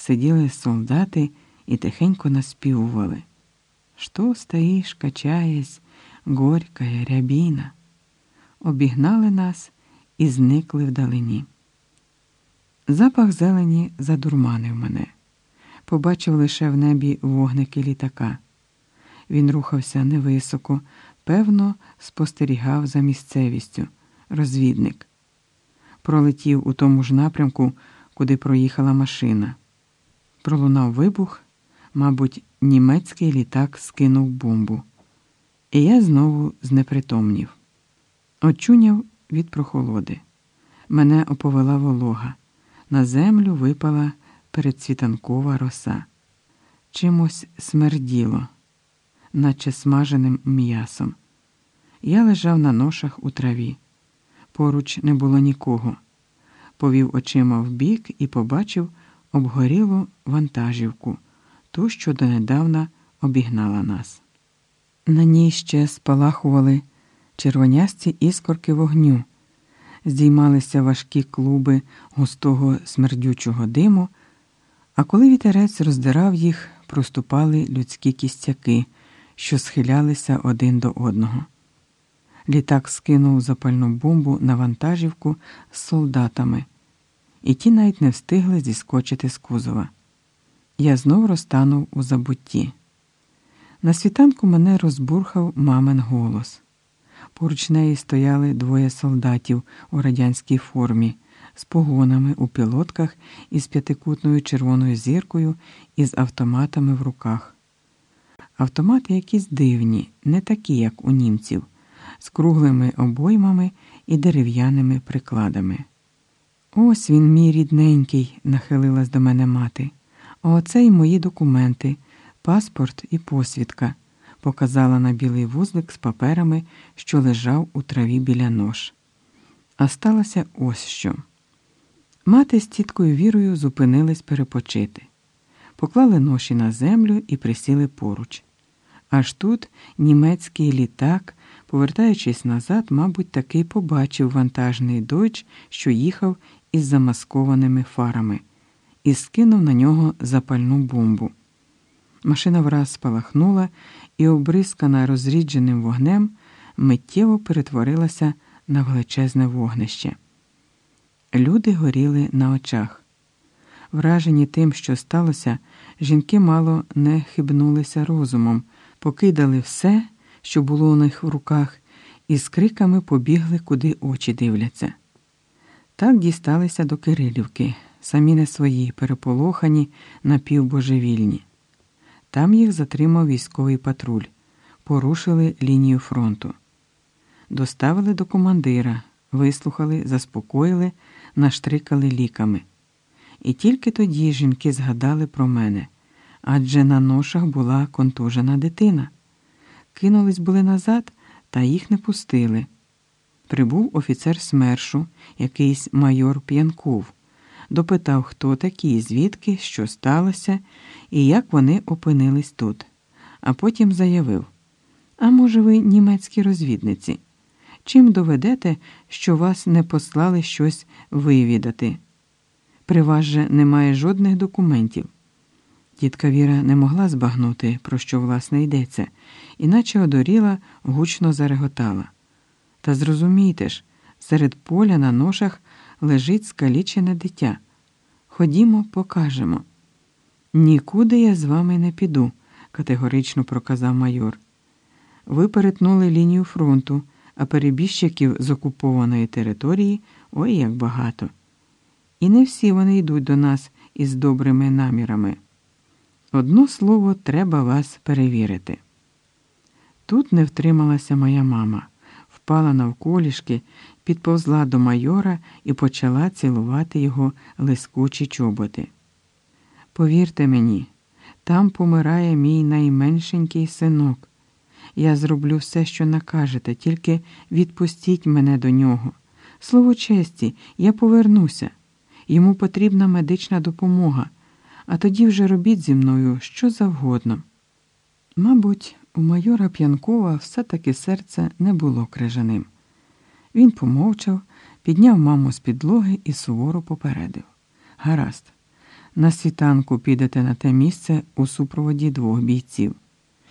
сиділи солдати і тихенько наспівували. Що стоїш, качаясь, горькая рябіна. Обігнали нас і зникли вдалині. Запах зелені задурманив мене. Побачив лише в небі вогники літака. Він рухався невисоко, певно, спостерігав за місцевістю, розвідник. Пролетів у тому ж напрямку, куди проїхала машина. Пролунав вибух, мабуть, німецький літак скинув бомбу. І я знову знепритомнів. Очуняв від прохолоди. Мене оповела волога. На землю випала передсвітанкова роса. Чимось смерділо, наче смаженим м'ясом. Я лежав на ношах у траві. Поруч не було нікого. Повів очима вбік і побачив обгорілу вантажівку, ту, що донедавна обігнала нас. На ній ще спалахували червонясті іскорки вогню, здіймалися важкі клуби густого смердючого диму, а коли вітерець роздирав їх, проступали людські кістяки, що схилялися один до одного. Літак скинув запальну бомбу на вантажівку з солдатами, і ті навіть не встигли зіскочити з кузова. Я знов розтанув у забутті. На світанку мене розбурхав мамин голос. Поруч неї стояли двоє солдатів у радянській формі, з погонами у пілотках із п'ятикутною червоною зіркою і з автоматами в руках. Автомати якісь дивні, не такі, як у німців, з круглими обоймами і дерев'яними прикладами. Ось він, мій рідненький, нахилилась до мене мати. Оце й мої документи, паспорт і посвідка, показала на білий вузлик з паперами, що лежав у траві біля нож. А сталося ось що. Мати з тіткою вірою зупинились перепочити, поклали ноші на землю і присіли поруч. Аж тут німецький літак, повертаючись назад, мабуть, таки побачив вантажний дойч, що їхав із замаскованими фарами, і скинув на нього запальну бомбу. Машина враз спалахнула і, обрискана розрідженим вогнем, миттєво перетворилася на величезне вогнище. Люди горіли на очах. Вражені тим, що сталося, жінки мало не хибнулися розумом, покидали все, що було у них в руках, і з криками побігли, куди очі дивляться. Так дісталися до Кирилівки, самі не свої, переполохані, напівбожевільні. Там їх затримав військовий патруль, порушили лінію фронту. Доставили до командира, вислухали, заспокоїли, наштрикали ліками. І тільки тоді жінки згадали про мене, адже на ношах була контужена дитина. Кинулись були назад, та їх не пустили. Прибув офіцер смершу, якийсь майор П'янков, допитав, хто такі, звідки, що сталося і як вони опинились тут, а потім заявив: А може, ви німецькі розвідниці? Чим доведете, що вас не послали щось вивідати? При вас же немає жодних документів. Тітка Віра не могла збагнути, про що власне йдеться, іначе одоріла, гучно зареготала. Та зрозумійте ж, серед поля на ношах лежить скалічене дитя. Ходімо, покажемо. Нікуди я з вами не піду, категорично проказав майор. Ви перетнули лінію фронту, а перебіжчиків з окупованої території ой як багато. І не всі вони йдуть до нас із добрими намірами. Одно слово, треба вас перевірити. Тут не втрималася моя мама, впала навколішки, підповзла до майора і почала цілувати його лискучі чоботи. Повірте мені, там помирає мій найменшенький синок. Я зроблю все, що накажете, тільки відпустіть мене до нього. Слово честі, я повернуся. Йому потрібна медична допомога, а тоді вже робіть зі мною що завгодно. Мабуть, у майора П'янкова все таки серце не було крижаним. Він помовчав, підняв маму з підлоги і суворо попередив Гаразд, На світанку підете на те місце у супроводі двох бійців.